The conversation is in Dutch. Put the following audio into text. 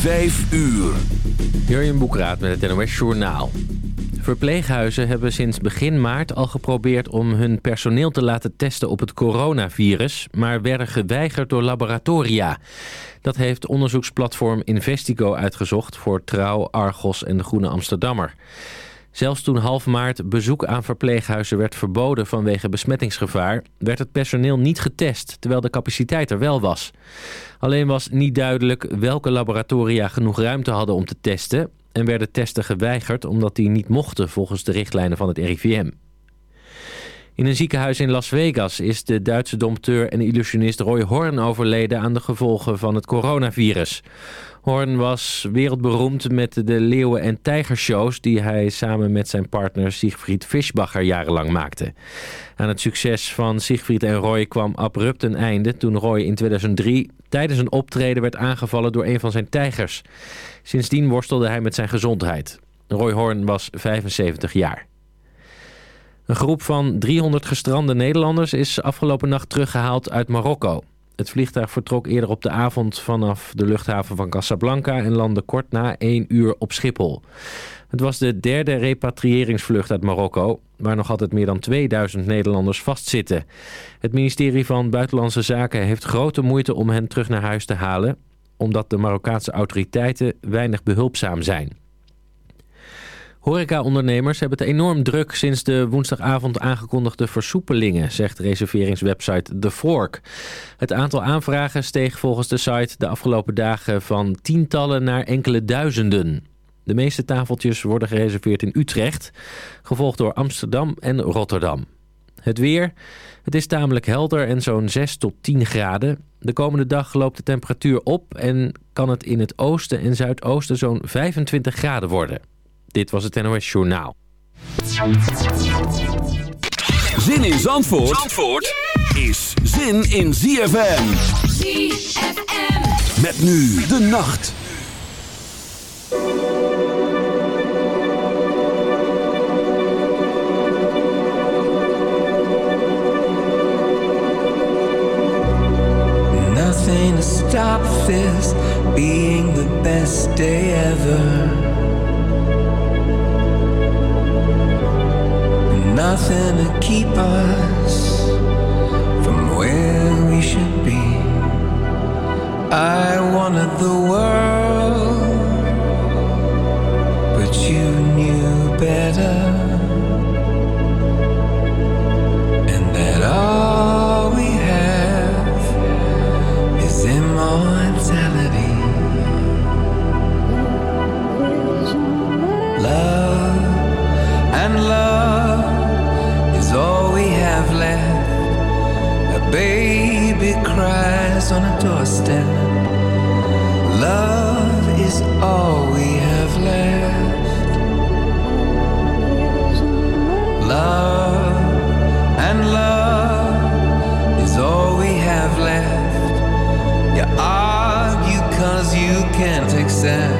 Vijf uur. Jurjen Boekraat met het NOS Journaal. Verpleeghuizen hebben sinds begin maart al geprobeerd om hun personeel te laten testen op het coronavirus, maar werden geweigerd door laboratoria. Dat heeft onderzoeksplatform Investigo uitgezocht voor Trouw, Argos en de Groene Amsterdammer. Zelfs toen half maart bezoek aan verpleeghuizen werd verboden vanwege besmettingsgevaar, werd het personeel niet getest, terwijl de capaciteit er wel was. Alleen was niet duidelijk welke laboratoria genoeg ruimte hadden om te testen en werden testen geweigerd omdat die niet mochten volgens de richtlijnen van het RIVM. In een ziekenhuis in Las Vegas is de Duitse dompteur en illusionist Roy Horn overleden aan de gevolgen van het coronavirus. Horn was wereldberoemd met de leeuwen- en tijgershows die hij samen met zijn partner Siegfried Fischbacher jarenlang maakte. Aan het succes van Siegfried en Roy kwam abrupt een einde toen Roy in 2003 tijdens een optreden werd aangevallen door een van zijn tijgers. Sindsdien worstelde hij met zijn gezondheid. Roy Horn was 75 jaar. Een groep van 300 gestrande Nederlanders is afgelopen nacht teruggehaald uit Marokko. Het vliegtuig vertrok eerder op de avond vanaf de luchthaven van Casablanca en landde kort na 1 uur op Schiphol. Het was de derde repatriëringsvlucht uit Marokko, waar nog altijd meer dan 2000 Nederlanders vastzitten. Het ministerie van Buitenlandse Zaken heeft grote moeite om hen terug naar huis te halen, omdat de Marokkaanse autoriteiten weinig behulpzaam zijn. Horeca-ondernemers hebben het enorm druk sinds de woensdagavond aangekondigde versoepelingen, zegt reserveringswebsite The Fork. Het aantal aanvragen steeg volgens de site de afgelopen dagen van tientallen naar enkele duizenden. De meeste tafeltjes worden gereserveerd in Utrecht, gevolgd door Amsterdam en Rotterdam. Het weer. Het is tamelijk helder en zo'n 6 tot 10 graden. De komende dag loopt de temperatuur op en kan het in het oosten en zuidoosten zo'n 25 graden worden. Dit was het NOS Journaal. Zin in Zandvoort, Zandvoort is zin in ZFM. ZFM. Met nu de nacht. Nothing to stop this being the best day ever. Nothing to keep us from where we should be. I wanted the world, but you knew better. And that all we have is immortality. Love and love cries on a doorstep. Love is all we have left. Love and love is all we have left. You argue cause you can't accept.